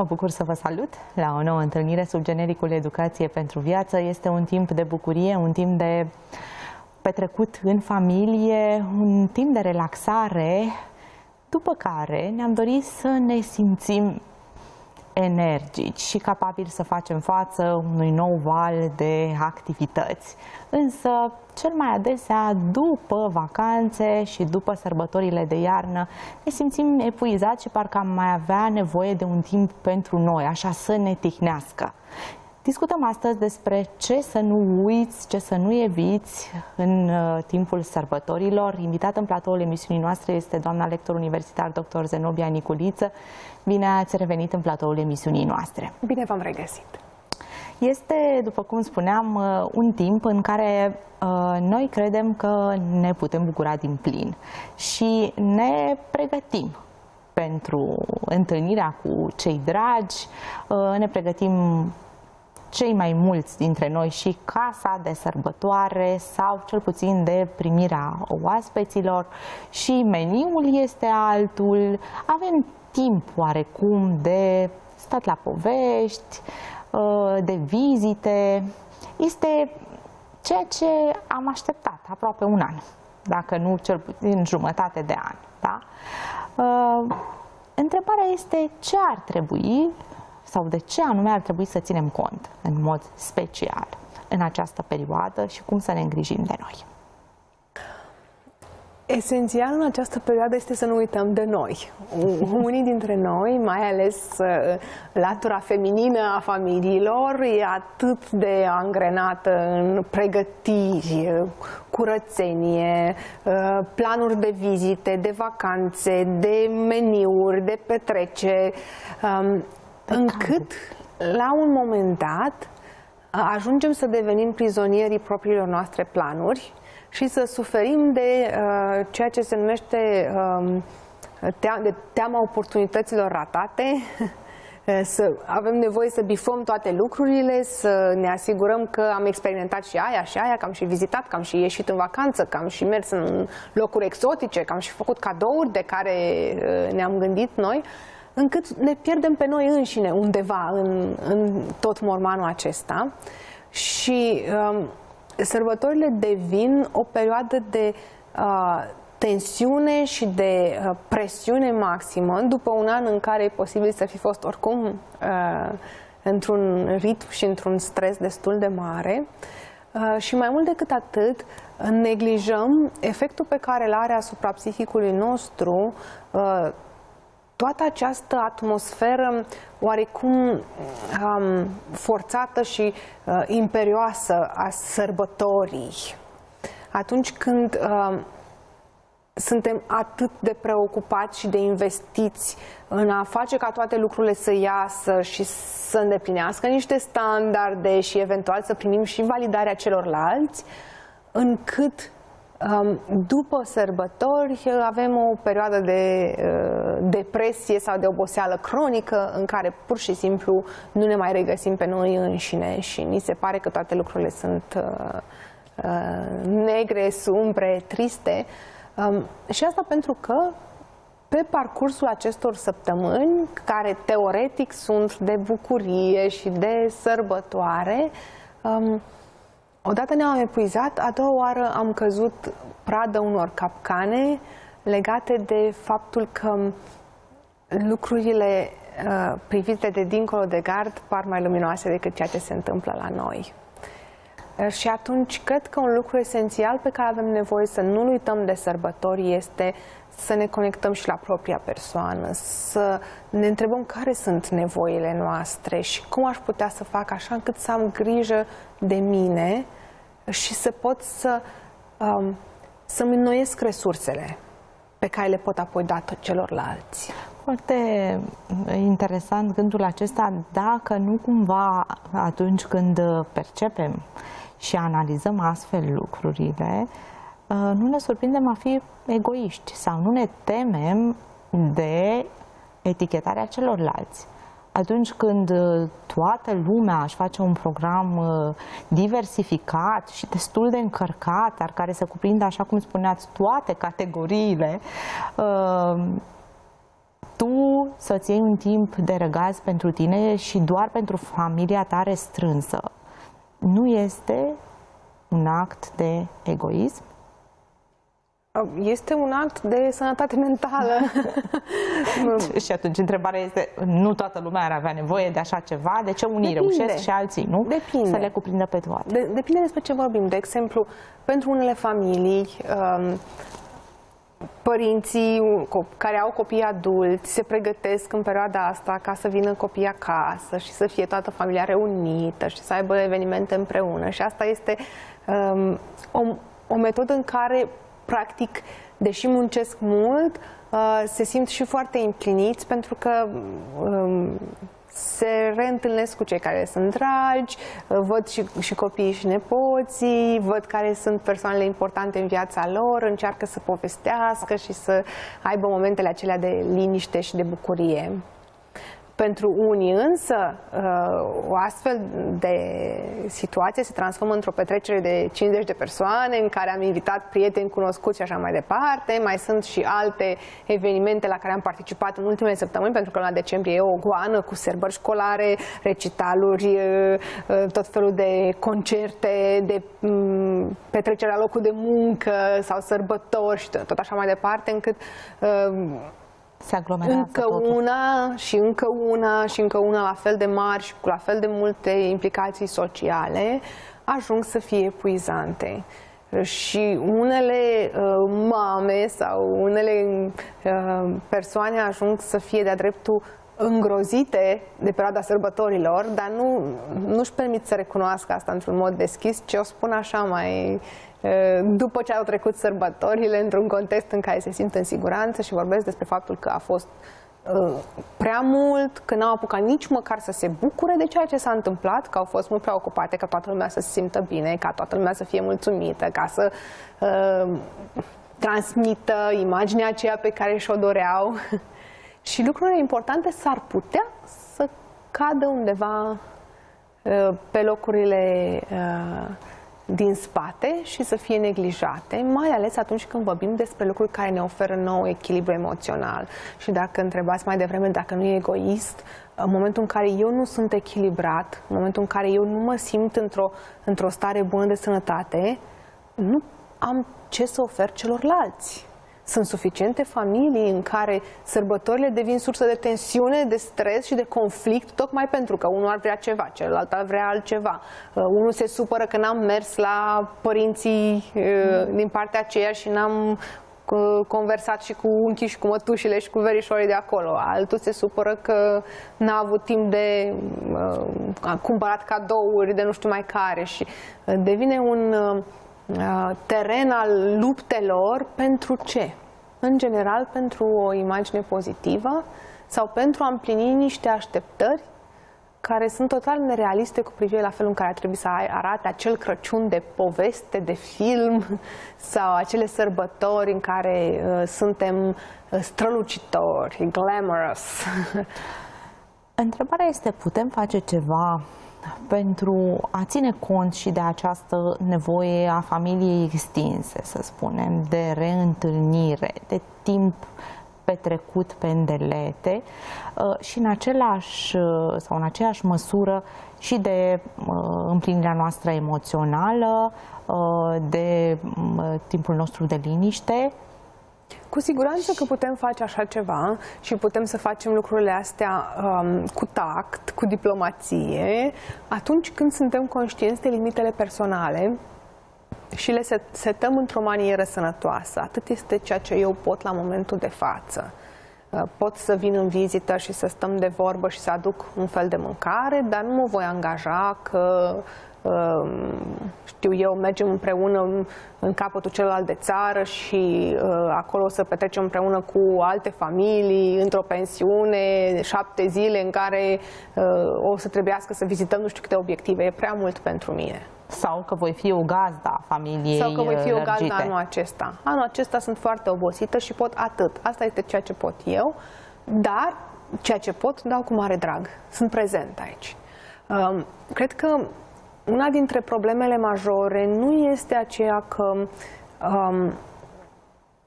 Mă bucur să vă salut la o nouă întâlnire sub genericul Educație pentru Viață. Este un timp de bucurie, un timp de petrecut în familie, un timp de relaxare, după care ne-am dorit să ne simțim energici și capabili să facem față unui nou val de activități. Însă, cel mai adesea, după vacanțe și după sărbătorile de iarnă, ne simțim epuizați și parcă am mai avea nevoie de un timp pentru noi, așa să ne tihnească. Discutăm astăzi despre ce să nu uiți, ce să nu eviți în uh, timpul sărbătorilor. Invitat în platoul emisiunii noastre este doamna lector universitar dr. Zenobia Niculiță. Bine ați revenit în platoul emisiunii noastre. Bine v-am regăsit. Este, după cum spuneam, uh, un timp în care uh, noi credem că ne putem bucura din plin și ne pregătim pentru întâlnirea cu cei dragi, uh, ne pregătim cei mai mulți dintre noi și casa de sărbătoare sau cel puțin de primirea oaspeților și meniul este altul. Avem timp oarecum de stat la povești, uh, de vizite. Este ceea ce am așteptat aproape un an, dacă nu cel puțin jumătate de an. Da? Uh, întrebarea este ce ar trebui sau de ce anume ar trebui să ținem cont în mod special în această perioadă și cum să ne îngrijim de noi. Esențial în această perioadă este să nu uităm de noi. Unii dintre noi, mai ales uh, latura feminină a familiilor, e atât de angrenată în pregătiri, curățenie, uh, planuri de vizite, de vacanțe, de meniuri, de petreceri, um, încât la un moment dat ajungem să devenim prizonierii propriilor noastre planuri și să suferim de uh, ceea ce se numește uh, de teama oportunităților ratate, să avem nevoie să bifăm toate lucrurile, să ne asigurăm că am experimentat și aia și aia, că am și vizitat, că am și ieșit în vacanță, că am și mers în locuri exotice, că am și făcut cadouri de care uh, ne-am gândit noi. Uh, încât ne pierdem pe noi înșine undeva în, în tot mormanul acesta și um, sărbătorile devin o perioadă de uh, tensiune și de uh, presiune maximă după un an în care e posibil să fi fost oricum uh, într-un ritm și într-un stres destul de mare. Uh, și mai mult decât atât, neglijăm efectul pe care îl are asupra psihicului nostru uh, toată această atmosferă oarecum um, forțată și uh, imperioasă a sărbătorii, atunci când uh, suntem atât de preocupați și de investiți în a face ca toate lucrurile să iasă și să îndeplinească niște standarde și eventual să primim și validarea celorlalți, încât după sărbători avem o perioadă de uh, depresie sau de oboseală cronică în care pur și simplu nu ne mai regăsim pe noi înșine și ni se pare că toate lucrurile sunt uh, uh, negre, sumbre, triste. Um, și asta pentru că pe parcursul acestor săptămâni, care teoretic sunt de bucurie și de sărbătoare, um, Odată ne-am epuizat, a doua oară am căzut pradă unor capcane legate de faptul că lucrurile uh, privite de dincolo de gard par mai luminoase decât ceea ce se întâmplă la noi. Uh, și atunci, cred că un lucru esențial pe care avem nevoie să nu uităm de sărbători este să ne conectăm și la propria persoană, să ne întrebăm care sunt nevoile noastre și cum aș putea să fac așa încât să am grijă de mine și să pot să um, să-mi înnoiesc resursele pe care le pot apoi da celorlalți. Foarte interesant gândul acesta, dacă nu cumva atunci când percepem și analizăm astfel lucrurile, uh, nu ne surprindem a fi egoiști sau nu ne temem de etichetarea celorlalți atunci când uh, toată lumea își face un program uh, diversificat și destul de încărcat, dar care să cuprindă, așa cum spuneați, toate categoriile, uh, tu să-ți iei un timp de răgaz pentru tine și doar pentru familia ta restrânsă, nu este un act de egoism? Este un act de sănătate mentală. și atunci întrebarea este, nu toată lumea ar avea nevoie de așa ceva? De ce unii Depinde. reușesc și alții nu? Depinde. Să le cuprindă pe toate. De, depinde despre ce vorbim. De exemplu, pentru unele familii, um, părinții care au copii adulți se pregătesc în perioada asta ca să vină copii acasă și să fie toată familia reunită și să aibă evenimente împreună. Și asta este um, o, o metodă în care practic, deși muncesc mult, uh, se simt și foarte împliniți pentru că um, se reîntâlnesc cu cei care sunt dragi, uh, văd și, și copiii și nepoții, văd care sunt persoanele importante în viața lor, încearcă să povestească și să aibă momentele acelea de liniște și de bucurie. Pentru unii însă, uh, o astfel de situație se transformă într-o petrecere de 50 de persoane în care am invitat prieteni cunoscuți și așa mai departe. Mai sunt și alte evenimente la care am participat în ultimele săptămâni, pentru că la decembrie e o goană cu serbări școlare, recitaluri, uh, uh, tot felul de concerte, de mm, petrecere la locul de muncă sau sărbători și tot așa mai departe, încât se aglomerează Încă totul. una și încă una și încă una la fel de mari și cu la fel de multe implicații sociale ajung să fie epuizante. Și unele uh, mame sau unele uh, persoane ajung să fie de-a dreptul îngrozite de perioada sărbătorilor, dar nu, nu-și permit să recunoască asta într-un mod deschis, ci o spun așa mai după ce au trecut sărbătorile într-un context în care se simt în siguranță și vorbesc despre faptul că a fost prea mult, că n-au apucat nici măcar să se bucure de ceea ce s-a întâmplat, că au fost mult prea ocupate ca toată lumea să se simtă bine, ca toată lumea să fie mulțumită, ca să uh, transmită imaginea aceea pe care și-o doreau. și lucrurile importante s-ar putea să cadă undeva uh, pe locurile uh, din spate și să fie neglijate, mai ales atunci când vorbim despre lucruri care ne oferă nou echilibru emoțional. Și dacă întrebați mai devreme dacă nu e egoist, în momentul în care eu nu sunt echilibrat, în momentul în care eu nu mă simt într-o, într-o stare bună de sănătate, nu am ce să ofer celorlalți. Sunt suficiente familii în care sărbătorile devin sursă de tensiune, de stres și de conflict, tocmai pentru că unul ar vrea ceva, celălalt ar vrea altceva. Uh, unul se supără că n-am mers la părinții uh, din partea aceea și n-am uh, conversat și cu unchiși și cu mătușile și cu verișorii de acolo. Altul se supără că n-a avut timp de uh, cumpărat cadouri de nu știu mai care și uh, devine un uh, Uh, teren al luptelor pentru ce? În general pentru o imagine pozitivă sau pentru a împlini niște așteptări care sunt total nerealiste cu privire la felul în care ar trebui să arate acel Crăciun de poveste, de film sau acele sărbători în care uh, suntem uh, strălucitori, glamorous. Întrebarea este, putem face ceva pentru a ține cont și de această nevoie a familiei extinse, să spunem, de reîntâlnire, de timp petrecut pe îndelete uh, și în același uh, sau în aceeași măsură și de uh, împlinirea noastră emoțională, de timpul nostru de liniște, cu siguranță că putem face așa ceva și putem să facem lucrurile astea um, cu tact, cu diplomație, atunci când suntem conștienți de limitele personale și le setăm într-o manieră sănătoasă. Atât este ceea ce eu pot la momentul de față. Uh, pot să vin în vizită și să stăm de vorbă și să aduc un fel de mâncare, dar nu mă voi angaja că Ehm, știu eu, mergem împreună în capătul celălalt de țară și uh, acolo să petrecem împreună cu alte familii, într-o pensiune, șapte zile în care uh, o să trebuiască să vizităm nu știu câte obiective. E prea mult pentru mine. Sau că voi fi o gazda familiei Sau că voi fi o gazda anul acesta. Anul acesta sunt foarte obosită și pot atât. Asta este ceea ce pot eu, dar ceea ce pot dau cu mare drag. Sunt prezent aici. Um, cred că una dintre problemele majore nu este aceea că um,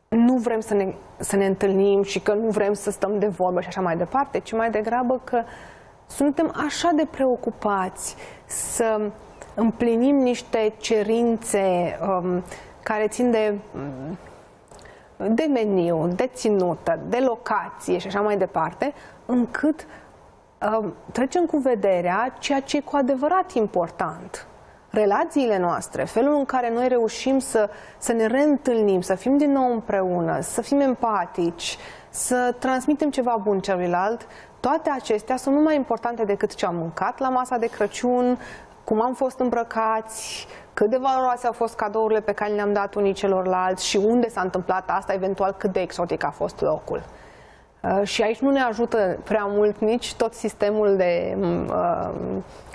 nu vrem să ne, să ne întâlnim și că nu vrem să stăm de vorbă și așa mai departe, ci mai degrabă că suntem așa de preocupați să împlinim niște cerințe um, care țin de, de meniu, de ținută, de locație și așa mai departe, încât um, trecem cu vederea ceea ce e cu adevărat important relațiile noastre, felul în care noi reușim să, să ne reîntâlnim, să fim din nou împreună, să fim empatici, să transmitem ceva bun celuilalt, toate acestea sunt mult mai importante decât ce am mâncat la masa de Crăciun, cum am fost îmbrăcați, cât de valoroase au fost cadourile pe care le-am dat unii celorlalți și unde s-a întâmplat asta, eventual cât de exotic a fost locul. Uh, și aici nu ne ajută prea mult nici tot sistemul de uh,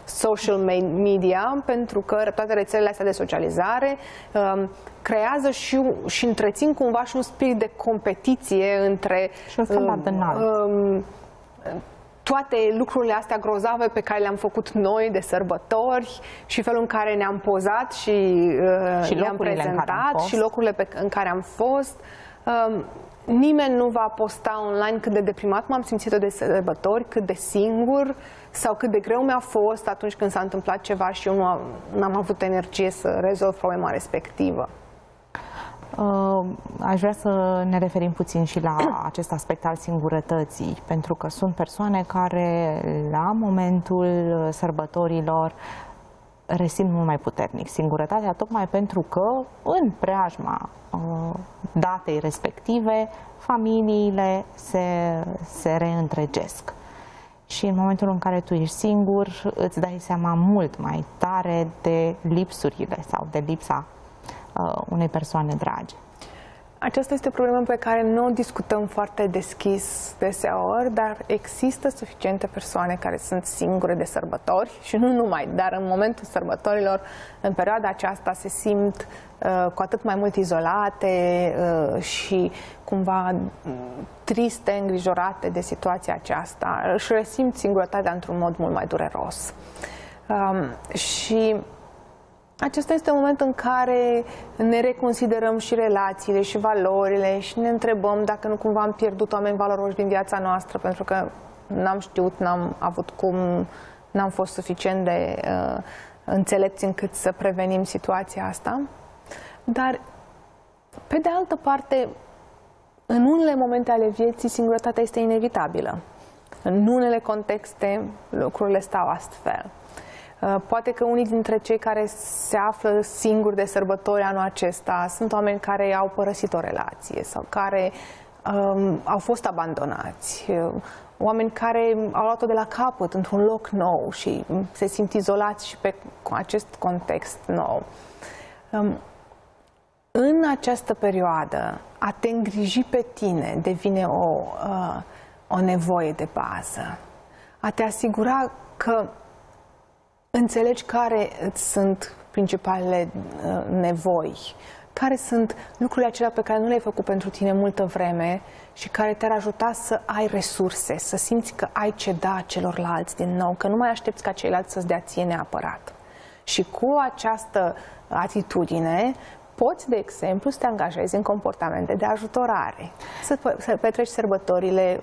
social media, pentru că toate rețelele astea de socializare um, creează și, și întrețin cumva și un spirit de competiție între și um, um, toate lucrurile astea grozave pe care le-am făcut noi de sărbători și felul în care ne-am pozat și, uh, și le-am prezentat și locurile pe, în care am fost. Um, nimeni nu va posta online cât de deprimat m-am simțit de sărbători, cât de singur sau cât de greu mi-a fost atunci când s-a întâmplat ceva și eu nu am, am avut energie să rezolv problema respectivă. Uh, aș vrea să ne referim puțin și la acest aspect al singurătății, pentru că sunt persoane care la momentul sărbătorilor resimt mult mai puternic singurătatea, tocmai pentru că în preajma uh, datei respective, familiile se, se reîntregesc. Și în momentul în care tu ești singur, îți dai seama mult mai tare de lipsurile sau de lipsa uh, unei persoane dragi. Aceasta este o problemă pe care nu o discutăm foarte deschis deseori, dar există suficiente persoane care sunt singure de sărbători și nu numai, dar în momentul sărbătorilor, în perioada aceasta, se simt uh, cu atât mai mult izolate uh, și cumva triste, îngrijorate de situația aceasta. Își resimt singurătatea într-un mod mult mai dureros. Um, și acesta este un moment în care ne reconsiderăm și relațiile și valorile și ne întrebăm dacă nu cumva am pierdut oameni valoroși din viața noastră pentru că n-am știut, n-am avut cum, n-am fost suficient de uh, înțelepți încât să prevenim situația asta. Dar, pe de altă parte, în unele momente ale vieții, singurătatea este inevitabilă. În unele contexte, lucrurile stau astfel. Uh, poate că unii dintre cei care se află singuri de sărbători anul acesta sunt oameni care au părăsit o relație sau care um, au fost abandonați, uh, oameni care au luat-o de la capăt într-un loc nou și se simt izolați și pe acest context nou. Um, în această perioadă, a te îngriji pe tine devine o, uh, o nevoie de bază. A te asigura că înțelegi care sunt principalele uh, nevoi, care sunt lucrurile acelea pe care nu le-ai făcut pentru tine multă vreme și care te-ar ajuta să ai resurse, să simți că ai ce da celorlalți din nou, că nu mai aștepți ca ceilalți să-ți dea ție neapărat. Și cu această atitudine poți, de exemplu, să te angajezi în comportamente de ajutorare, să, să petreci sărbătorile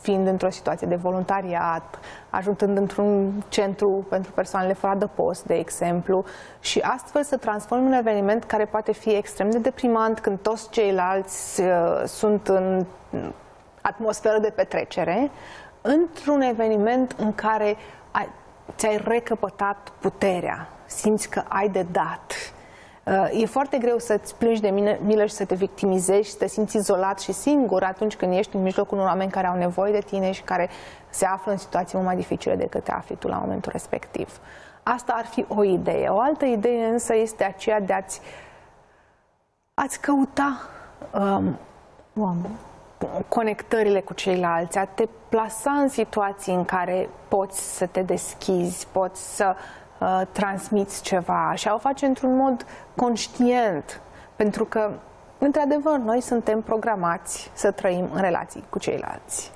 fiind într-o situație de voluntariat, ajutând într-un centru pentru persoanele fără adăpost, de exemplu, și astfel să transformi un eveniment care poate fi extrem de deprimant când toți ceilalți uh, sunt în atmosferă de petrecere, într-un eveniment în care ai, ți-ai recăpătat puterea, simți că ai de dat, Uh, e foarte greu să-ți plângi de milă și să te victimizezi și să te simți izolat și singur atunci când ești în mijlocul unor oameni care au nevoie de tine și care se află în situații mult mai dificile decât te afli tu la momentul respectiv. Asta ar fi o idee. O altă idee însă este aceea de a-ți, a-ți căuta um, oameni conectările cu ceilalți, a te plasa în situații în care poți să te deschizi, poți să uh, transmiți ceva și a o face într-un mod conștient, pentru că, într-adevăr, noi suntem programați să trăim în relații cu ceilalți.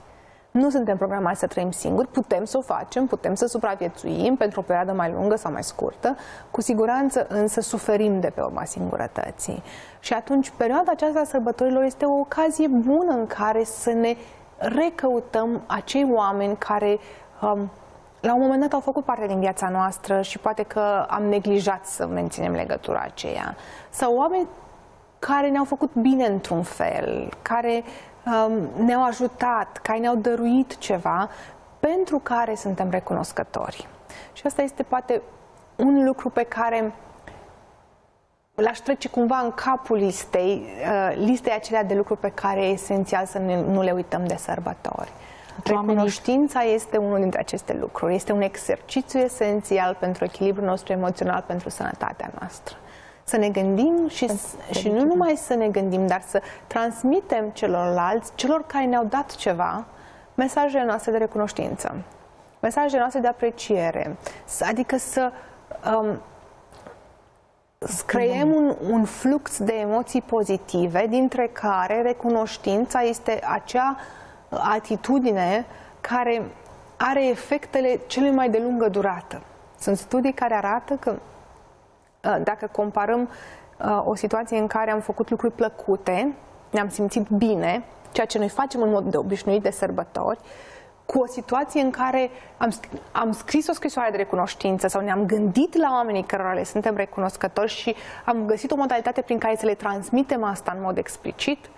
Nu suntem programați să trăim singuri, putem să o facem, putem să supraviețuim pentru o perioadă mai lungă sau mai scurtă, cu siguranță însă suferim de pe urma singurătății. Și atunci perioada aceasta a sărbătorilor este o ocazie bună în care să ne recăutăm acei oameni care um, la un moment dat au făcut parte din viața noastră și poate că am neglijat să menținem legătura aceea. Sau oameni care ne-au făcut bine într-un fel, care um, ne-au ajutat, care ne-au dăruit ceva, pentru care suntem recunoscători. Și asta este poate un lucru pe care l-aș trece cumva în capul listei, uh, listei acelea de lucruri pe care e esențial să ne, nu le uităm de sărbători. Recunoștința este unul dintre aceste lucruri. Este un exercițiu esențial pentru echilibrul nostru emoțional, pentru sănătatea noastră. Să ne gândim și, și nu numai să ne gândim, dar să transmitem celorlalți, celor care ne-au dat ceva, mesajele noastre de recunoștință, mesajele noastre de apreciere, adică să um, să creăm un, un flux de emoții pozitive, dintre care recunoștința este acea atitudine care are efectele cele mai de lungă durată. Sunt studii care arată că uh, dacă comparăm uh, o situație în care am făcut lucruri plăcute, ne-am simțit bine, ceea ce noi facem în mod de obișnuit de sărbători, cu o situație în care am, am scris o scrisoare de recunoștință sau ne-am gândit la oamenii cărora le suntem recunoscători și am găsit o modalitate prin care să le transmitem asta în mod explicit,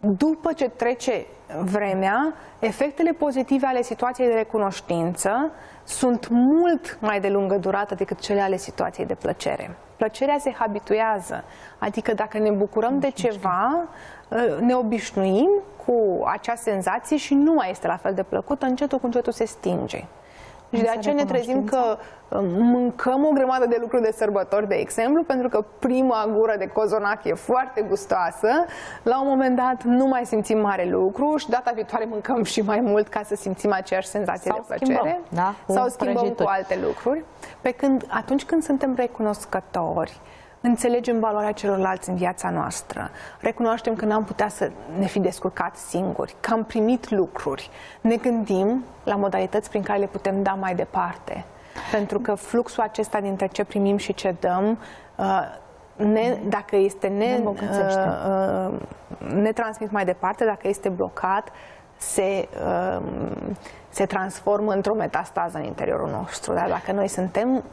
după ce trece vremea, efectele pozitive ale situației de recunoștință sunt mult mai de lungă durată decât cele ale situației de plăcere. Plăcerea se habituează, adică dacă ne bucurăm de ceva, ne obișnuim cu acea senzație și nu mai este la fel de plăcută, încetul cu încetul se stinge. Și de aceea ne trezim că um, mâncăm o grămadă de lucruri de sărbători, de exemplu, pentru că prima gură de cozonac e foarte gustoasă, la un moment dat nu mai simțim mare lucru și data viitoare mâncăm și mai mult ca să simțim aceeași senzație sau de plăcere. Schimbăm, da? Sau schimbăm prăjituri. cu alte lucruri. Pe când atunci când suntem recunoscători, înțelegem valoarea celorlalți în viața noastră, recunoaștem că n-am putea să ne fi descurcat singuri, că am primit lucruri, ne gândim la modalități prin care le putem da mai departe. Pentru că fluxul acesta dintre ce primim și ce dăm, uh, ne, dacă este ne, ne, uh, ne transmit mai departe, dacă este blocat, se, uh, se transformă într-o metastază în interiorul nostru. Dar dacă noi suntem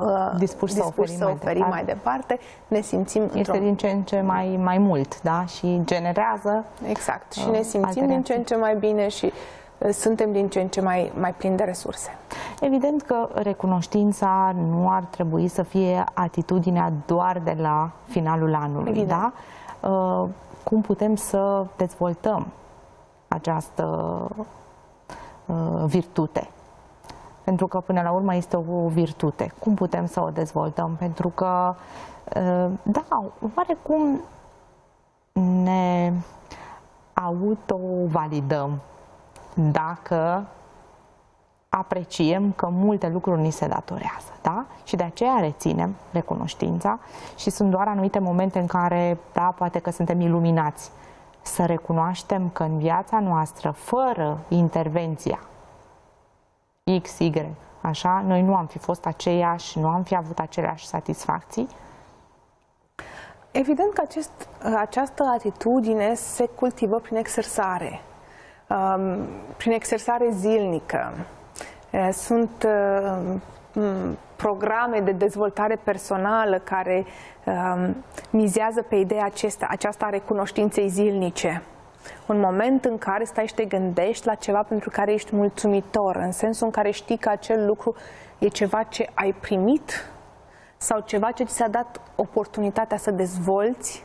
uh, dispuși, să oferim, să oferim mai, departe. mai departe, ne simțim Este din ce în ce mai, mai mult, da? Și generează Exact. Și uh, ne simțim din ce în ce mai bine și uh, suntem din ce în ce mai, mai plini de resurse. Evident că recunoștința nu ar trebui să fie atitudinea doar de la finalul anului, Evident. da? Uh, cum putem să dezvoltăm această uh, virtute? Pentru că până la urmă este o virtute. Cum putem să o dezvoltăm? Pentru că, ă, da, oarecum ne auto-validăm dacă apreciem că multe lucruri ni se datorează, da? Și de aceea reținem recunoștința și sunt doar anumite momente în care, da, poate că suntem iluminați să recunoaștem că în viața noastră, fără intervenția X, Y, așa, noi nu am fi fost aceiași, nu am fi avut aceleași satisfacții? Evident că acest, această atitudine se cultivă prin exersare, um, prin exersare zilnică. Sunt um, programe de dezvoltare personală care um, mizează pe ideea acesta, aceasta a recunoștinței zilnice un moment în care stai și te gândești la ceva pentru care ești mulțumitor, în sensul în care știi că acel lucru e ceva ce ai primit sau ceva ce ți s-a dat oportunitatea să dezvolți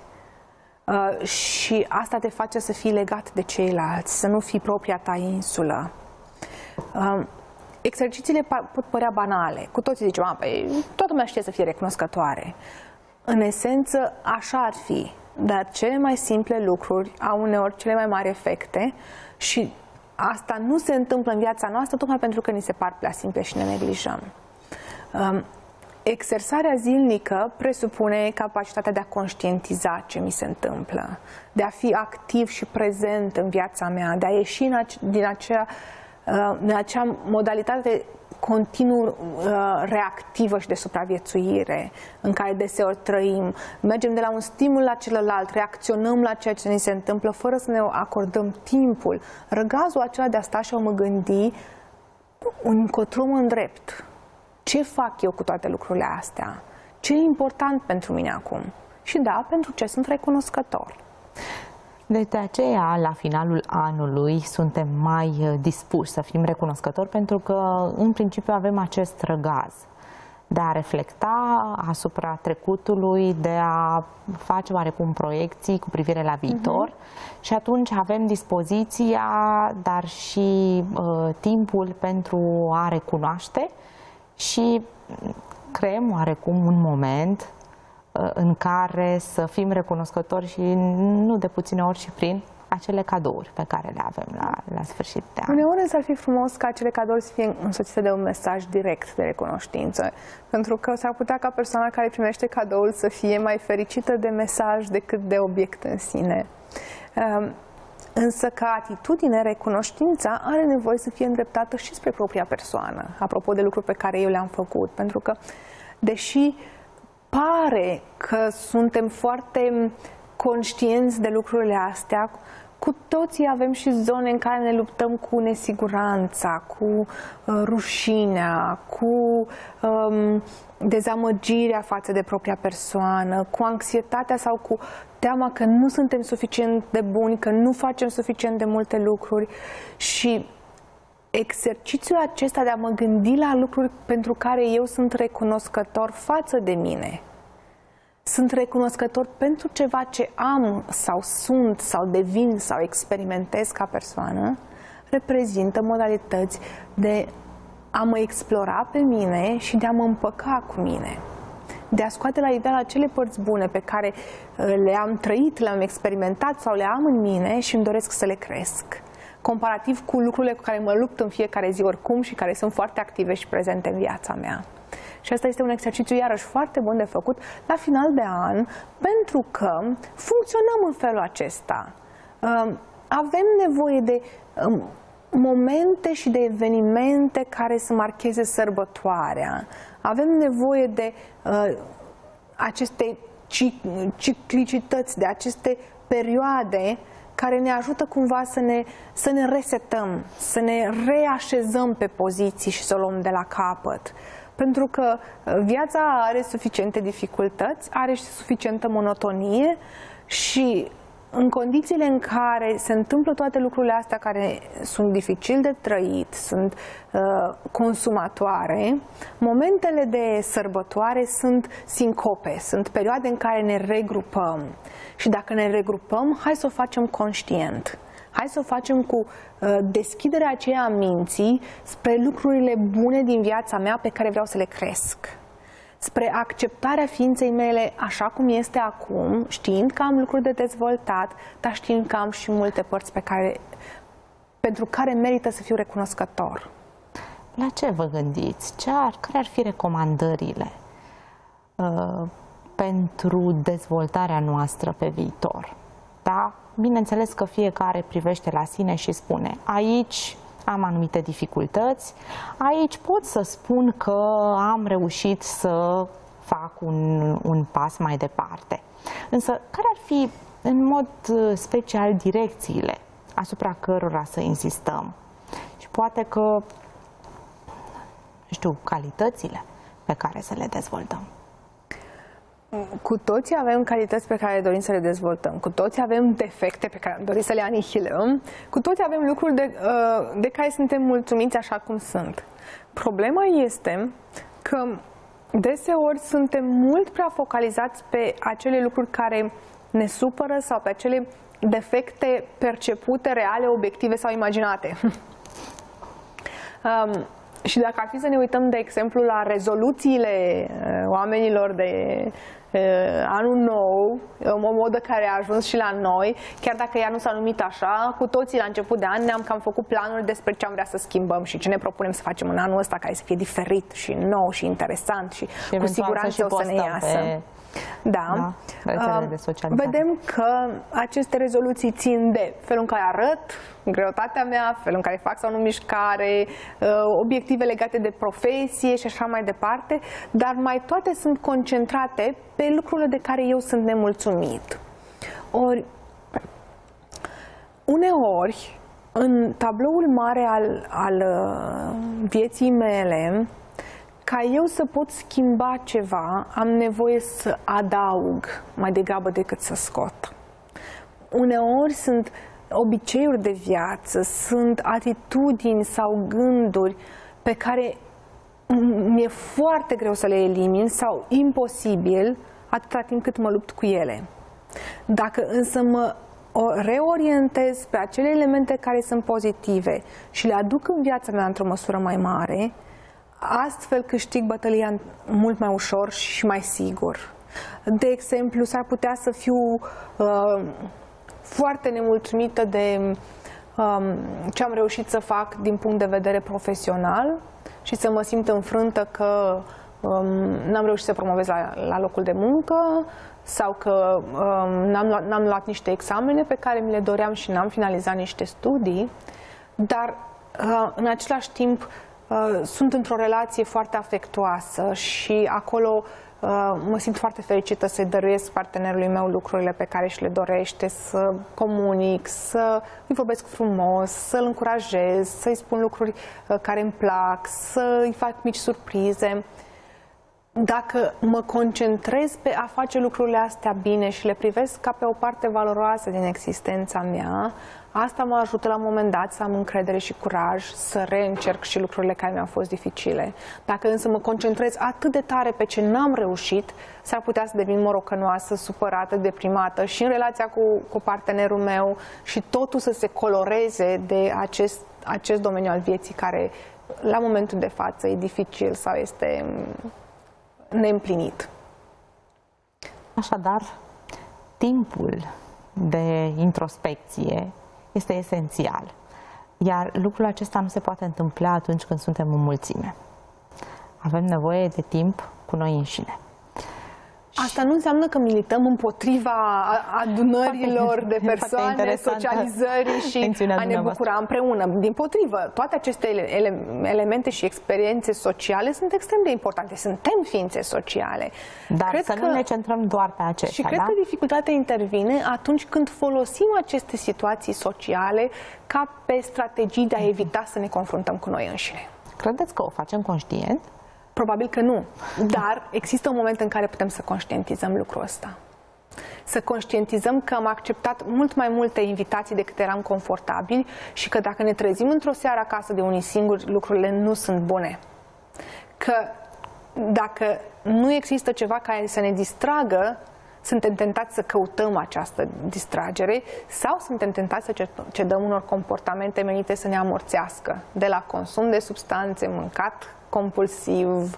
uh, și asta te face să fii legat de ceilalți, să nu fii propria ta insulă. Uh, exercițiile pot părea banale. Cu toții zicem, a, păi, toată lumea știe să fie recunoscătoare. În esență, așa ar fi. Dar cele mai simple lucruri au uneori cele mai mari efecte și asta nu se întâmplă în viața noastră tocmai pentru că ni se par prea simple și ne neglijăm. Um, exersarea zilnică presupune capacitatea de a conștientiza ce mi se întâmplă, de a fi activ și prezent în viața mea, de a ieși în ace- din acea, uh, din acea modalitate continuu uh, reactivă și de supraviețuire în care deseori trăim. Mergem de la un stimul la celălalt, reacționăm la ceea ce ni se întâmplă fără să ne acordăm timpul. Răgazul acela de a sta și a mă gândi încotro mă îndrept. Ce fac eu cu toate lucrurile astea? Ce e important pentru mine acum? Și da, pentru ce sunt recunoscător. Deci de aceea, la finalul anului, suntem mai uh, dispuși să fim recunoscători pentru că, în principiu, avem acest răgaz de a reflecta asupra trecutului, de a face oarecum proiecții cu privire la viitor uh-huh. și atunci avem dispoziția, dar și uh, timpul pentru a recunoaște și creăm oarecum un moment Uh, în care să fim recunoscători și nu de puține ori și prin acele cadouri pe care le avem la, la sfârșit de an. Uneori ar fi frumos ca acele cadouri să fie însoțite de un mesaj direct de recunoștință, pentru că s-ar putea ca persoana care primește cadoul să fie mai fericită de mesaj decât de obiect în sine. Um, însă ca atitudine, recunoștința are nevoie să fie îndreptată și spre propria persoană, apropo de lucruri pe care eu le-am făcut, pentru că deși uh, pare că suntem foarte conștienți de lucrurile astea, cu toții avem și zone în care ne luptăm cu nesiguranța, cu uh, rușinea, cu um, dezamăgirea față de propria persoană, cu anxietatea sau cu teama că nu suntem suficient de buni, că nu facem suficient de multe lucruri. Și exercițiul acesta de a mă gândi la lucruri pentru care eu sunt recunoscător față de mine. Sunt recunoscător pentru ceva ce am sau sunt sau devin sau experimentez ca persoană, reprezintă modalități de a mă explora pe mine și de a mă împăca cu mine. De a scoate la ideal acele părți bune pe care uh, le-am trăit, le-am experimentat sau le am în mine și îmi doresc să le cresc comparativ cu lucrurile cu care mă lupt în fiecare zi oricum și care sunt foarte active și prezente în viața mea. Și asta este un exercițiu iarăși foarte bun de făcut la final de an, pentru că funcționăm în felul acesta. Um, avem nevoie de um, momente și de evenimente care să marcheze sărbătoarea. Avem nevoie de uh, aceste ciclicități, de aceste perioade care ne ajută cumva să ne, să ne resetăm, să ne reașezăm pe poziții și să o luăm de la capăt. Pentru că uh, viața are suficiente dificultăți, are și suficientă monotonie și în condițiile în care se întâmplă toate lucrurile astea care sunt dificil de trăit, sunt uh, consumatoare, momentele de sărbătoare sunt sincope, sunt perioade în care ne regrupăm. Și dacă ne regrupăm, hai să o facem conștient. Hai să o facem cu uh, deschiderea aceea a minții spre lucrurile bune din viața mea pe care vreau să le cresc spre acceptarea ființei mele așa cum este acum, știind că am lucruri de dezvoltat, dar știind că am și multe părți pe care, pentru care merită să fiu recunoscător. La ce vă gândiți? Ce ar, care ar fi recomandările uh, pentru dezvoltarea noastră pe viitor? Da? Bineînțeles că fiecare privește la sine și spune aici am anumite dificultăți. Aici pot să spun că am reușit să fac un, un pas mai departe. Însă, care ar fi în mod uh, special direcțiile asupra cărora să insistăm? Și poate că, știu, calitățile pe care să le dezvoltăm. Cu toții avem calități pe care dorim să le dezvoltăm, cu toții avem defecte pe care am dorit să le anihilăm, cu toții avem lucruri de, uh, de care suntem mulțumiți așa cum sunt. Problema este că deseori suntem mult prea focalizați pe acele lucruri care ne supără sau pe acele defecte percepute, reale, obiective sau imaginate. um, și dacă ar fi să ne uităm, de exemplu, la rezoluțiile uh, oamenilor de uh, anul nou, nou, o modă care a ajuns și la noi, chiar dacă ea nu s-a numit așa, cu toții la început de an ne-am cam făcut planuri despre ce am vrea să schimbăm și ce ne propunem să facem în anul ăsta, care să fie diferit și nou și interesant și, și cu siguranță o să ne iasă. Pe da. da de socializare. Vedem că aceste rezoluții țin de felul în care arăt, greutatea mea, felul în care fac sau nu mișcare, uh, obiective legate de profesie și așa mai departe, dar mai toate sunt concentrate pe lucrurile de care eu sunt nemulțumit. Ori, uneori, în tabloul mare al, al uh, vieții mele, ca eu să pot schimba ceva, am nevoie să adaug mai degrabă decât să scot. Uneori sunt obiceiuri de viață, sunt atitudini sau gânduri pe care mi-e foarte greu să le elimin sau imposibil atâta timp cât mă lupt cu ele. Dacă însă mă reorientez pe acele elemente care sunt pozitive și le aduc în viața mea într-o măsură mai mare, Astfel câștig bătălia mult mai ușor și mai sigur. De exemplu, s-ar putea să fiu uh, foarte nemulțumită de um, ce am reușit să fac din punct de vedere profesional și să mă simt înfrântă că um, n-am reușit să promovez la, la locul de muncă sau că um, n-am, luat, n-am luat niște examene pe care mi le doream și n-am finalizat niște studii, dar uh, în același timp Uh, sunt într-o relație foarte afectuoasă și acolo uh, mă simt foarte fericită să-i dăruiesc partenerului meu lucrurile pe care și le dorește, să comunic, să îi vorbesc frumos, să-l încurajez, să-i spun lucruri uh, care îmi plac, să-i fac mici surprize. Dacă mă concentrez pe a face lucrurile astea bine și le privesc ca pe o parte valoroasă din existența mea, Asta mă ajută la un moment dat să am încredere și curaj să reîncerc și lucrurile care mi-au fost dificile. Dacă însă mă concentrez atât de tare pe ce n-am reușit, s-ar putea să devin morocănoasă, supărată, deprimată și în relația cu, cu partenerul meu și totul să se coloreze de acest, acest domeniu al vieții care la momentul de față e dificil sau este neîmplinit. Așadar, timpul de introspecție este esențial. Iar lucrul acesta nu se poate întâmpla atunci când suntem în mulțime. Avem nevoie de timp cu noi înșine. Asta nu înseamnă că milităm împotriva adunărilor de persoane, socializării și a ne bucura împreună. Din potrivă, toate aceste ele elemente și experiențe sociale sunt extrem de importante. Suntem ființe sociale. Dar cred să că, nu ne centrăm doar pe acestea. Și cred da? că dificultatea intervine atunci când folosim aceste situații sociale ca pe strategii de a evita să ne confruntăm cu noi înșine. Credeți că o facem conștient? Probabil că nu, dar există un moment în care putem să conștientizăm lucrul ăsta. Să conștientizăm că am acceptat mult mai multe invitații decât eram confortabili și că dacă ne trezim într-o seară acasă de unii singuri, lucrurile nu sunt bune. Că dacă nu există ceva care să ne distragă, suntem tentați să căutăm această distragere sau suntem tentați să cedăm unor comportamente menite să ne amorțească, de la consum de substanțe, mâncat compulsiv,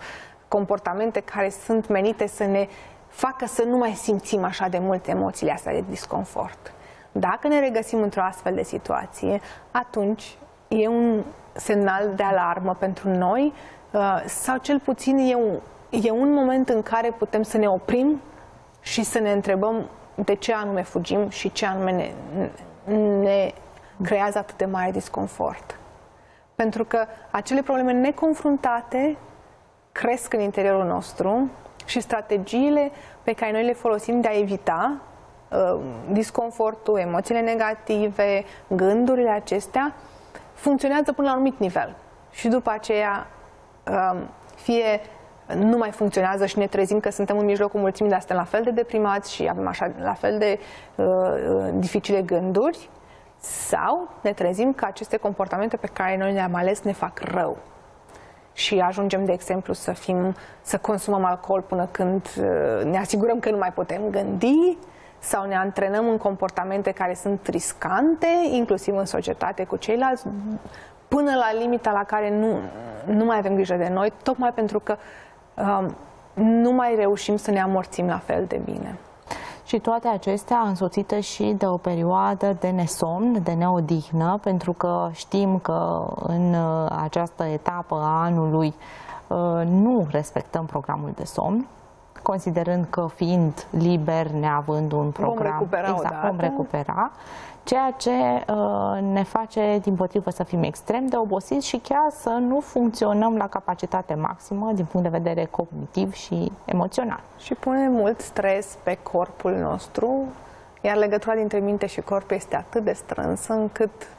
comportamente care sunt menite să ne facă să nu mai simțim așa de mult emoțiile astea de disconfort. Dacă ne regăsim într-o astfel de situație, atunci e un semnal de alarmă pentru noi uh, sau cel puțin e un, e un moment în care putem să ne oprim și să ne întrebăm de ce anume fugim și ce anume ne, ne creează atât de mare disconfort. Pentru că acele probleme neconfruntate cresc în interiorul nostru și strategiile pe care noi le folosim de a evita uh, disconfortul, emoțiile negative, gândurile acestea, funcționează până la un anumit nivel. Și după aceea, uh, fie nu mai funcționează și ne trezim că suntem în mijlocul mulțimii de astea la fel de deprimați și avem așa la fel de uh, uh dificile gânduri, sau ne trezim că aceste comportamente pe care noi le-am ales ne fac rău. Și ajungem, de exemplu, să, fim, să consumăm alcool până când uh, ne asigurăm că nu mai putem gândi sau ne antrenăm în comportamente care sunt riscante, inclusiv în societate cu ceilalți, până la limita la care nu, nu mai avem grijă de noi, tocmai pentru că um, nu mai reușim să ne amorțim la fel de bine. Și toate acestea însoțite și de o perioadă de nesomn, de neodihnă, pentru că știm că în uh, această etapă a anului uh, nu respectăm programul de somn, considerând că fiind liber, neavând un program, vom recupera, exact, vom recupera ceea ce uh, ne face, din potrivă, să fim extrem de obosiți și chiar să nu funcționăm la capacitate maximă din punct de vedere cognitiv și emoțional. Și pune mult stres pe corpul nostru, iar legătura dintre minte și corp este atât de strânsă încât uh,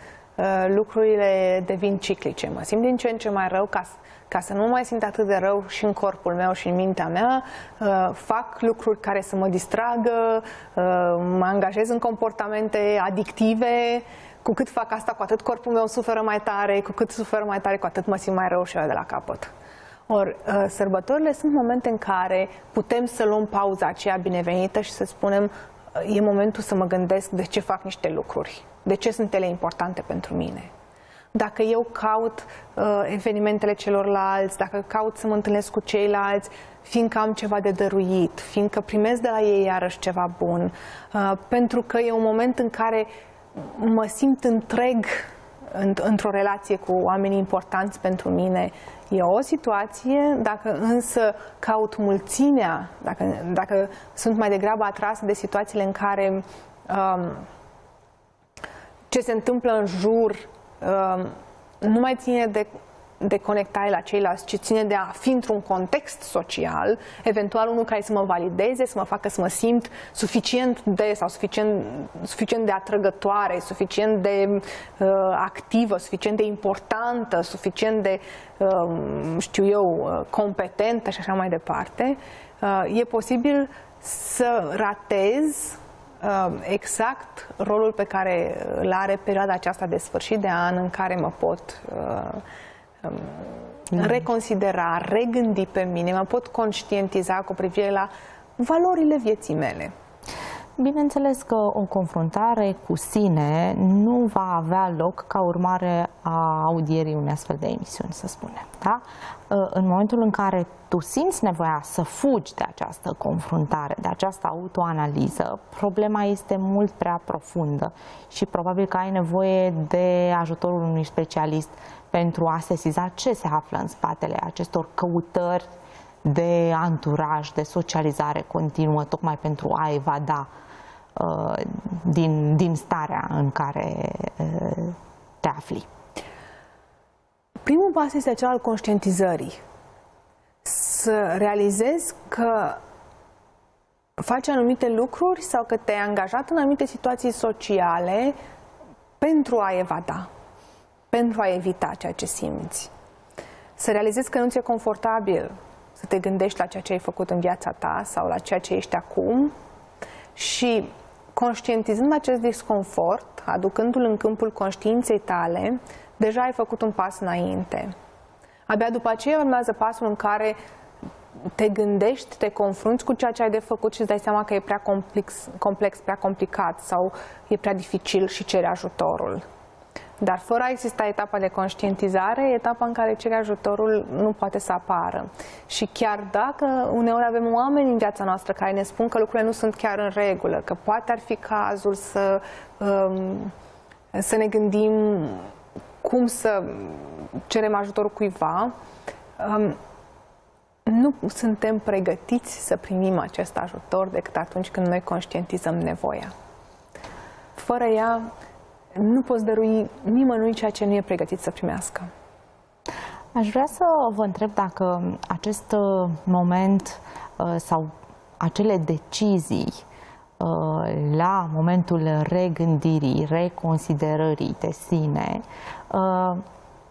lucrurile devin ciclice. Mă simt din ce în ce mai rău ca ca să nu mai simt atât de rău și în corpul meu și în mintea mea, uh, fac lucruri care să mă distragă, uh, mă angajez în comportamente adictive, cu cât fac asta, cu atât corpul meu suferă mai tare, cu cât suferă mai tare, cu atât mă simt mai rău și eu de la capăt. Ori, uh, sărbătorile sunt momente în care putem să luăm pauza aceea binevenită și să spunem e momentul să mă gândesc de ce fac niște lucruri, de ce sunt ele importante pentru mine dacă eu caut uh, evenimentele celorlalți, dacă caut să mă întâlnesc cu ceilalți, fiindcă am ceva de dăruit, fiindcă primesc de la ei iarăși ceva bun, uh, pentru că e un moment în care mă simt întreg într-o relație cu oamenii importanți pentru mine. E o situație, dacă însă caut mulțimea, dacă, dacă sunt mai degrabă atras de situațiile în care um, ce se întâmplă în jur Um, nu mai ține de de conectare la ceilalți, ci ține de a fi într-un context social, eventual unul care să mă valideze, să mă facă să mă simt suficient de sau suficient, suficient de atrăgătoare, suficient de uh, activă, suficient de importantă, suficient de, uh, știu eu, uh, competentă și așa mai departe. Uh, e posibil să ratez Um, exact rolul pe care îl are perioada aceasta de sfârșit de an în care mă pot uh, um, reconsidera, regândi pe mine, mă pot conștientiza cu privire la valorile vieții mele. Bineînțeles că o confruntare cu sine nu va avea loc ca urmare a audierii unei astfel de emisiuni, să spunem. Da? Ă, în momentul în care tu simți nevoia să fugi de această confruntare, de această autoanaliză, problema este mult prea profundă și probabil că ai nevoie de ajutorul unui specialist pentru a sesiza ce se află în spatele acestor căutări de anturaj, de socializare continuă, tocmai pentru a evada uh, din, din starea în care uh, te afli. Primul pas este acela al conștientizării. Să realizezi că faci anumite lucruri sau că te-ai angajat în anumite situații sociale pentru a evada, pentru a evita ceea ce simți. Să realizezi că nu ți-e confortabil să te gândești la ceea ce ai făcut în viața ta sau la ceea ce ești acum și conștientizând acest disconfort, aducându-l în câmpul conștiinței tale, deja ai făcut un pas înainte. Abia după aceea urmează pasul în care te gândești, te confrunți cu ceea ce ai de făcut și îți dai seama că e prea complex, complex prea complicat sau e prea dificil și cere ajutorul. Dar fără a exista etapa de conștientizare, etapa în care cere ajutorul nu poate să apară. Și chiar dacă uneori avem oameni în viața noastră care ne spun că lucrurile nu sunt chiar în regulă, că poate ar fi cazul să, um, să ne gândim cum să cerem ajutorul cuiva, um, nu suntem pregătiți să primim acest ajutor decât atunci când noi conștientizăm nevoia. Fără ea, nu poți dărui nimănui ceea ce nu e pregătit să primească. Aș vrea să vă întreb dacă acest uh, moment uh, sau acele decizii uh, la momentul regândirii, reconsiderării de sine,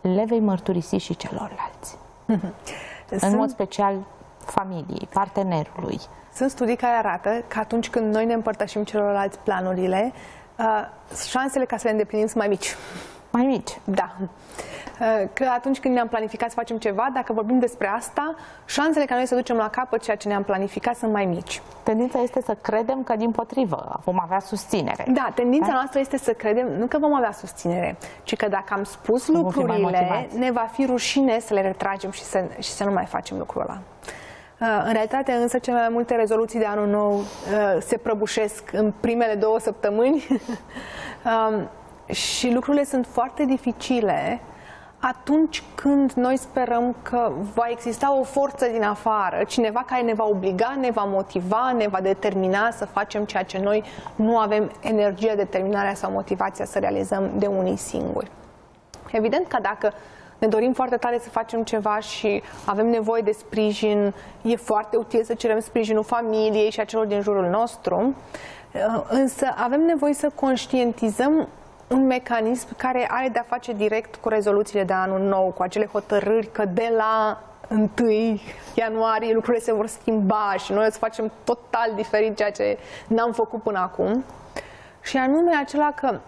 le vei mărturisi și celorlalți. Sunt... În mod special familiei, partenerului. Sunt studii care arată că atunci când noi ne împărtășim celorlalți planurile, Uh, șansele ca să le îndeplinim sunt mai mici. Mai mici? Da. Uh, că atunci când ne-am planificat să facem ceva, dacă vorbim despre asta, șansele ca noi să ducem la capăt ceea ce ne-am planificat sunt mai mici. Tendința este să credem că, din potrivă, vom avea susținere. Da, tendința da? noastră este să credem, nu că vom avea susținere, ci că dacă am spus lucrurile, ne va fi rușine să le retragem și să, și să nu mai facem lucrul ăla. Uh, în realitate, însă, cele mai multe rezoluții de anul nou uh, se prăbușesc în primele două săptămâni um, și lucrurile sunt foarte dificile atunci când noi sperăm că va exista o forță din afară, cineva care ne va obliga, ne va motiva, ne va determina să facem ceea ce noi nu avem energia, determinarea sau motivația să realizăm de unii singuri. Evident că dacă ne dorim foarte tare să facem ceva și avem nevoie de sprijin, e foarte util să cerem sprijinul familiei și a celor din jurul nostru, însă avem nevoie să conștientizăm un mecanism care are de-a face direct cu rezoluțiile de anul nou, cu acele hotărâri că de la 1 ianuarie lucrurile se vor schimba și noi o să facem total diferit ceea ce n-am făcut până acum. Și anume acela că,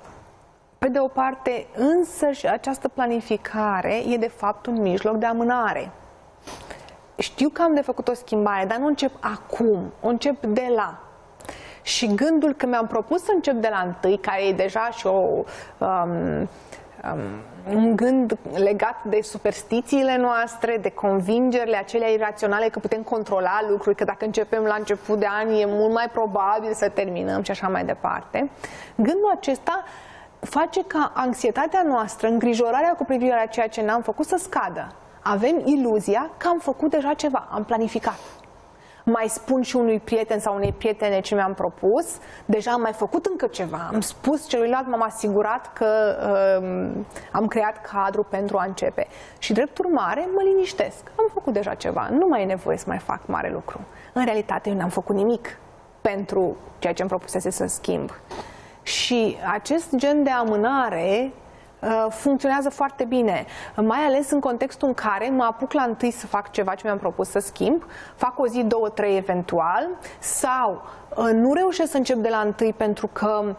pe de o parte, însă și această planificare e de fapt un mijloc de amânare. Știu că am de făcut o schimbare, dar nu încep acum, o încep de la. Și gândul că mi-am propus să încep de la întâi, care e deja și o, um, um, un gând legat de superstițiile noastre, de convingerile acelea iraționale că putem controla lucruri, că dacă începem la început de an e mult mai probabil să terminăm și așa mai departe. Gândul acesta face ca anxietatea noastră, îngrijorarea cu privire la ceea ce n-am făcut să scadă. Avem iluzia că am făcut deja ceva, am planificat mai spun și unui prieten sau unei prietene ce mi-am propus, deja am mai făcut încă ceva, am spus celuilalt, m-am asigurat că um, am creat cadru pentru a începe. Și drept urmare mă liniștesc, am făcut deja ceva, nu mai e nevoie să mai fac mare lucru. În realitate eu n-am făcut nimic pentru ceea ce îmi propusese să schimb. Și acest gen de amânare Uh, funcționează foarte bine, mai ales în contextul în care mă apuc la întâi să fac ceva ce mi-am propus să schimb, fac o zi, două, trei eventual, sau uh, nu reușesc să încep de la întâi pentru că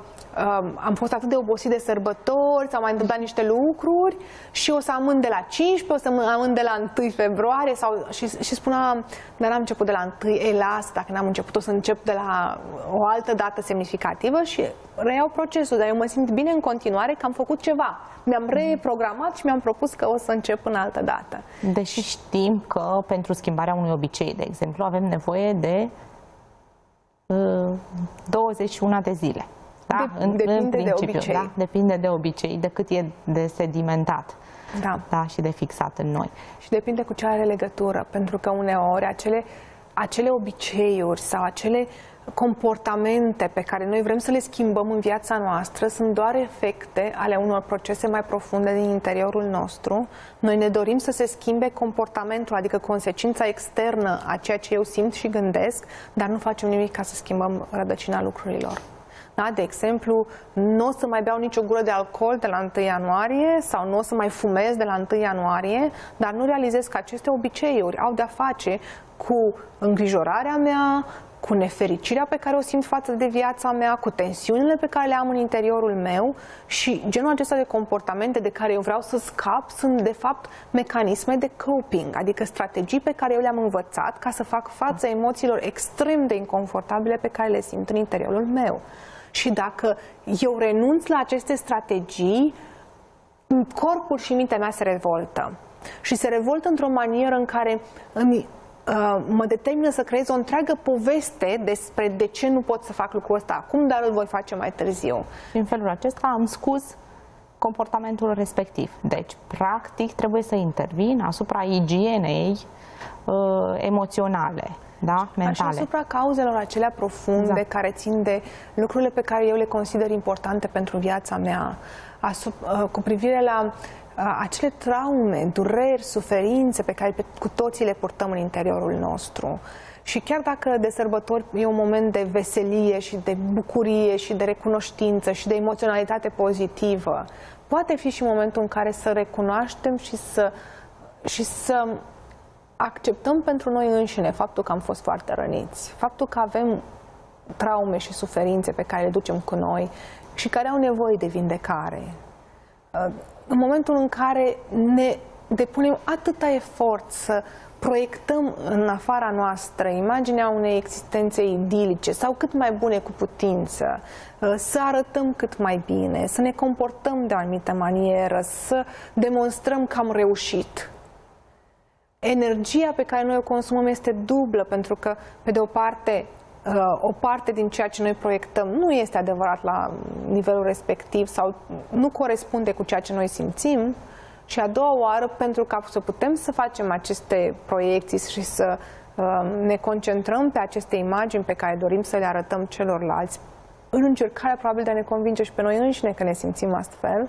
am fost atât de obosit de sărbători, s-au mai întâmplat niște lucruri și o să amân de la 15, o să amân de la 1 februarie sau, și, și spuneam, dar n-am început de la 1, ei las, dacă n-am început o să încep de la o altă dată semnificativă și reiau procesul, dar eu mă simt bine în continuare că am făcut ceva. Mi-am reprogramat și mi-am propus că o să încep în altă dată. Deși știm că pentru schimbarea unui obicei, de exemplu, avem nevoie de uh, 21 de zile. Da, de, în, depinde în principiu, de obicei. Da, depinde de obicei, de cât e de sedimentat. Da. da. și de fixat în noi. Și depinde cu ce are legătură, pentru că uneori acele, acele obiceiuri sau acele comportamente pe care noi vrem să le schimbăm în viața noastră sunt doar efecte ale unor procese mai profunde din interiorul nostru. Noi ne dorim să se schimbe comportamentul, adică consecința externă a ceea ce eu simt și gândesc, dar nu facem nimic ca să schimbăm rădăcina lucrurilor. Da? De exemplu, nu o să mai beau nicio gură de alcool de la 1 ianuarie sau nu o să mai fumez de la 1 ianuarie, dar nu realizez că aceste obiceiuri au de-a face cu îngrijorarea mea, cu nefericirea pe care o simt față de viața mea, cu tensiunile pe care le am în interiorul meu și genul acesta de comportamente de care eu vreau să scap sunt de fapt mecanisme de coping, adică strategii pe care eu le-am învățat ca să fac față emoțiilor extrem de inconfortabile pe care le simt în interiorul meu. Și dacă eu renunț la aceste strategii, corpul și mintea mea se revoltă. Și se revoltă într-o manieră în care îmi, uh, mă determină să creez o întreagă poveste despre de ce nu pot să fac lucrul ăsta acum, dar îl voi face mai târziu. Și în felul acesta am scuz comportamentul respectiv. Deci, practic, trebuie să intervin asupra igienei uh, emoționale da, mentale. Așa asupra cauzelor acelea profunde exact. care țin de lucrurile pe care eu le consider importante pentru viața mea, asup- uh, cu privire la uh, acele traume, dureri, suferințe pe care cu toții le purtăm în interiorul nostru. Și chiar dacă de sărbători e un moment de veselie și de bucurie și de recunoștință și de emoționalitate pozitivă, poate fi și momentul în care să recunoaștem și să, și să acceptăm pentru noi înșine faptul că am fost foarte răniți, faptul că avem traume și suferințe pe care le ducem cu noi și care au nevoie de vindecare. Uh, în momentul în care ne depunem atâta efort să proiectăm în afara noastră imaginea unei existențe idilice sau cât mai bune cu putință, uh, să arătăm cât mai bine, să ne comportăm de o anumită manieră, să demonstrăm că am reușit. Energia pe care noi o consumăm este dublă, pentru că, pe de o parte, uh, o parte din ceea ce noi proiectăm nu este adevărat la nivelul respectiv sau nu corespunde cu ceea ce noi simțim, și a doua oară, pentru ca să putem să facem aceste proiecții și să uh, ne concentrăm pe aceste imagini pe care dorim să le arătăm celorlalți, în încercarea probabil de a ne convinge și pe noi înșine că ne simțim astfel,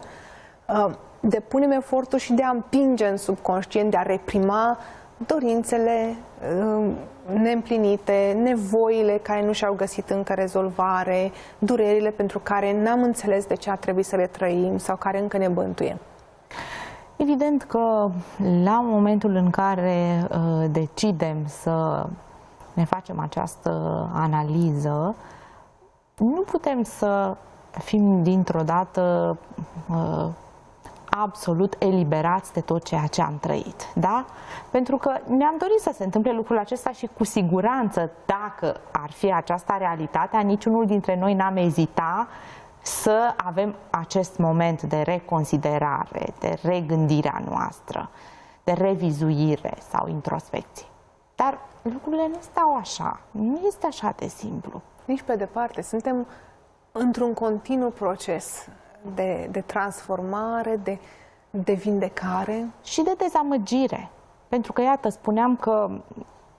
uh, depunem efortul și de a împinge în subconștient, de a reprima dorințele uh, neîmplinite, nevoile care nu și-au găsit încă rezolvare, durerile pentru care n-am înțeles de ce ar trebui să le trăim sau care încă ne bântuie. Evident că la momentul în care uh, decidem să ne facem această analiză, nu putem să fim dintr-o dată uh, absolut eliberați de tot ceea ce am trăit, da? Pentru că ne-am dorit să se întâmple lucrul acesta și cu siguranță, dacă ar fi aceasta realitatea, niciunul dintre noi n-am ezita să avem acest moment de reconsiderare, de regândire a noastră, de revizuire sau introspecție. Dar lucrurile nu stau așa, nu este așa de simplu. Nici pe departe, suntem într-un continuu proces de, de transformare, de, de vindecare. Și de dezamăgire. Pentru că, iată, spuneam că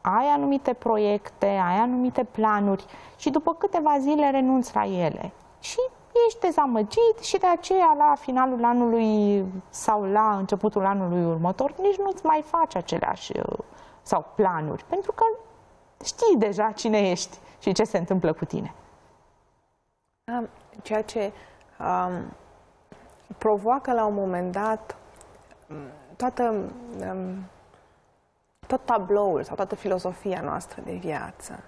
ai anumite proiecte, ai anumite planuri și după câteva zile renunți la ele. Și ești dezamăgit și de aceea la finalul anului sau la începutul anului următor nici nu-ți mai faci aceleași sau planuri, pentru că știi deja cine ești și ce se întâmplă cu tine. Ceea ce um, provoacă la un moment dat toată, um, tot tabloul sau toată filozofia noastră de viață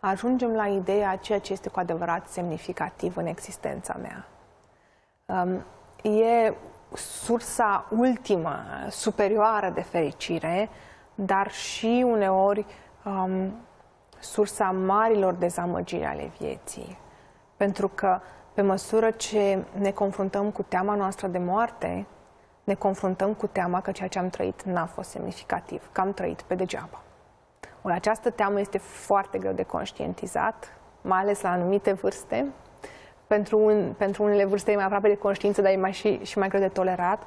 ajungem la ideea a ceea ce este cu adevărat semnificativ în existența mea. Um, e sursa ultimă, superioară de fericire, dar și uneori um, sursa marilor dezamăgiri ale vieții. Pentru că pe măsură ce ne confruntăm cu teama noastră de moarte, ne confruntăm cu teama că ceea ce am trăit n-a fost semnificativ, că am trăit pe degeaba. Ori această teamă este foarte greu de conștientizat, mai ales la anumite vârste. Pentru, un, pentru unele vârste e mai aproape de conștiință, dar e mai și, și mai greu de tolerat.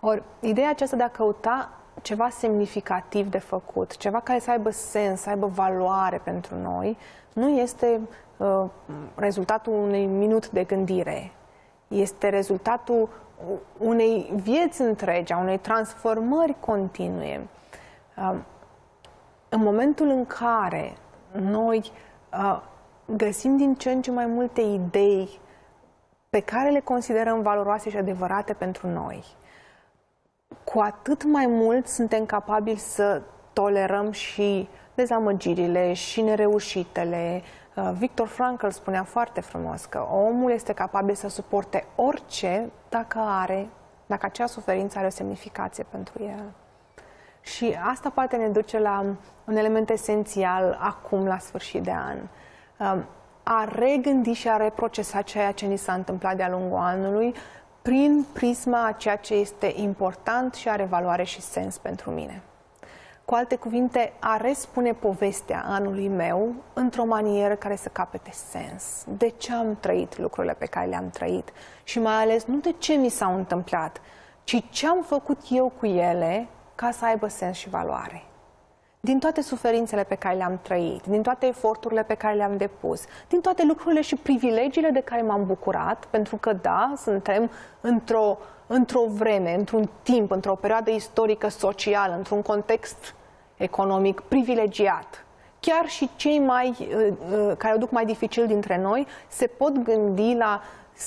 Ori, ideea aceasta de a căuta ceva semnificativ de făcut, ceva care să aibă sens, să aibă valoare pentru noi, nu este uh, rezultatul unui minut de gândire. Este rezultatul unei vieți întregi, a unei transformări continue. Uh, în momentul în care noi uh, găsim din ce în ce mai multe idei pe care le considerăm valoroase și adevărate pentru noi, cu atât mai mult suntem capabili să tolerăm și dezamăgirile și nereușitele. Uh, Victor Frankl spunea foarte frumos că omul este capabil să suporte orice dacă are, dacă acea suferință are o semnificație pentru el. Și asta poate ne duce la un element esențial acum, la sfârșit de an. Um, a regândi și a reprocesa ceea ce ni s-a întâmplat de-a lungul anului prin prisma a ceea ce este important și are valoare și sens pentru mine. Cu alte cuvinte, a respune povestea anului meu într-o manieră care să capete sens. De ce am trăit lucrurile pe care le-am trăit și mai ales nu de ce mi s-au întâmplat, ci ce am făcut eu cu ele ca să aibă sens și valoare. Din toate suferințele pe care le-am trăit, din toate eforturile pe care le-am depus, din toate lucrurile și privilegiile de care m-am bucurat, pentru că, da, suntem într-o, într-o vreme, într-un timp, într-o perioadă istorică, socială, într-un context economic privilegiat. Chiar și cei mai, uh, uh, care o duc mai dificil dintre noi se pot gândi la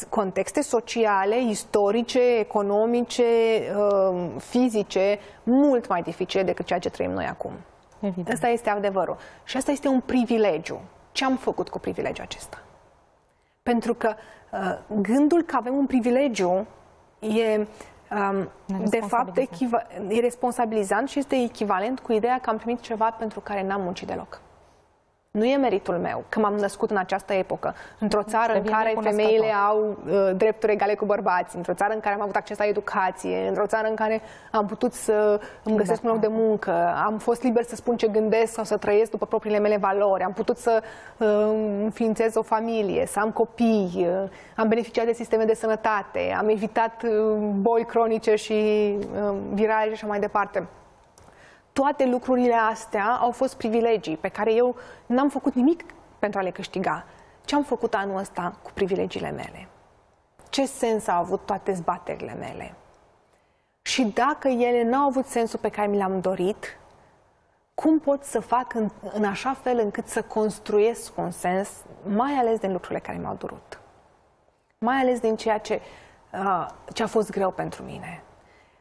contexte sociale, istorice, economice, uh, fizice, mult mai dificile decât ceea ce trăim noi acum. Evident. Asta este adevărul. Și asta este un privilegiu. Ce am făcut cu privilegiul acesta? Pentru că uh, gândul că avem un privilegiu e, um, de fapt, e responsabilizant și este echivalent cu ideea că am primit ceva pentru care n-am muncit deloc. Nu e meritul meu că m-am născut în această epocă, într-o țară în care femeile au uh, drepturi egale cu bărbații, într-o țară în care am avut acces la educație, într-o țară în care am putut să îmi găsesc un loc de muncă, am fost liber să spun ce gândesc sau să trăiesc după propriile mele valori, am putut să uh, înființez o familie, să am copii, uh, am beneficiat de sisteme de sănătate, am evitat uh, boli cronice și uh, virale și așa mai departe toate lucrurile astea au fost privilegii pe care eu n-am făcut nimic pentru a le câștiga. Ce am făcut anul ăsta cu privilegiile mele? Ce sens au avut toate zbaterile mele? Și dacă ele n-au avut sensul pe care mi l-am dorit, cum pot să fac în, în așa fel încât să construiesc un sens, mai ales din lucrurile care mi-au durut? Mai ales din ceea ce, uh, ce a fost greu pentru mine.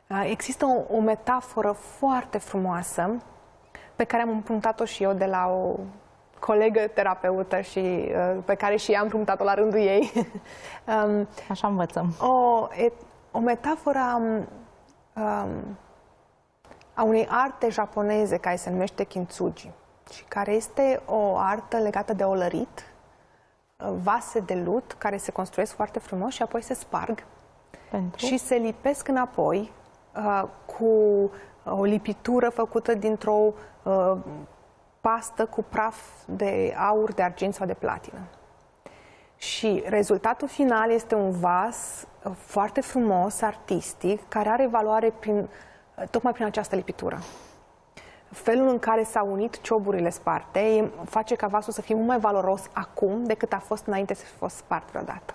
Există o, o metaforă foarte frumoasă pe care am împrumutat-o și eu de la o colegă terapeută și uh, pe care și ea am împrumutat-o la rândul ei. um, Așa învățăm. O, e, o metaforă um, a unei arte japoneze care se numește kintsugi și care este o artă legată de olărit, uh, vase de lut care se construiesc foarte frumos și apoi se sparg Pentru? și se lipesc înapoi Uh, cu uh, o lipitură făcută dintr-o uh, pastă cu praf de aur, de argint sau de platină. Și rezultatul final este un vas foarte frumos, artistic, care are valoare prin, tocmai prin această lipitură. Felul în care s-au unit cioburile sparte face ca vasul să fie mult mai valoros acum decât a fost înainte să fi fost spart vreodată.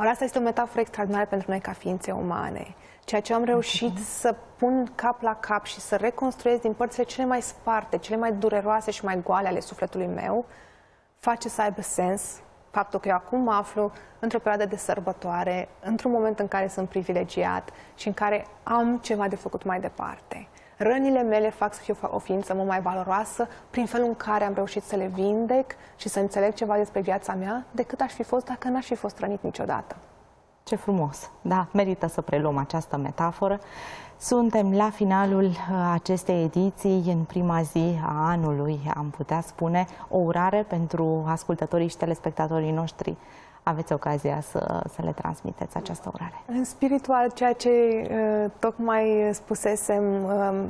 Ori asta este o metaforă extraordinară pentru noi ca ființe umane. Ceea ce am reușit să pun cap la cap și să reconstruiesc din părțile cele mai sparte, cele mai dureroase și mai goale ale sufletului meu, face să aibă sens faptul că eu acum mă aflu într-o perioadă de sărbătoare, într-un moment în care sunt privilegiat și în care am ceva de făcut mai departe. Rănile mele fac să fiu o ființă mult mai valoroasă prin felul în care am reușit să le vindec și să înțeleg ceva despre viața mea decât aș fi fost dacă n-aș fi fost rănit niciodată. Ce frumos! Da, merită să preluăm această metaforă. Suntem la finalul uh, acestei ediții, în prima zi a anului, am putea spune, o urare pentru ascultătorii și telespectatorii noștri. Aveți ocazia să, să le transmiteți această urare. În spiritual, ceea ce uh, tocmai spusesem, uh,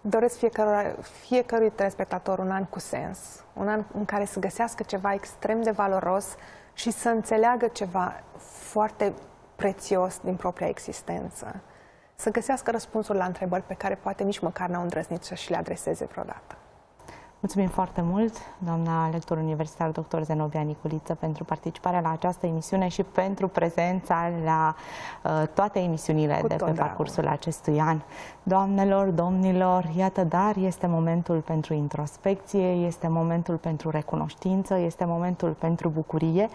doresc fiecare, fiecărui telespectator un an cu sens, un an în care să găsească ceva extrem de valoros și să înțeleagă ceva foarte prețios din propria existență. Să găsească răspunsuri la întrebări pe care poate nici măcar n-au îndrăznit să-și le adreseze vreodată. Mulțumim foarte mult, doamna lector universitar dr. Zenobia Niculiță, pentru participarea la această emisiune și pentru prezența la uh, toate emisiunile Cu de pe parcursul acestui an. Doamnelor, domnilor, iată, dar este momentul pentru introspecție, este momentul pentru recunoștință, este momentul pentru bucurie,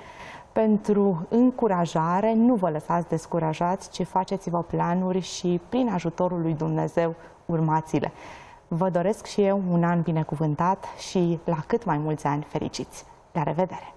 pentru încurajare, nu vă lăsați descurajați, ci faceți-vă planuri și prin ajutorul lui Dumnezeu urmați-le. Vă doresc și eu un an binecuvântat și la cât mai mulți ani fericiți. La revedere!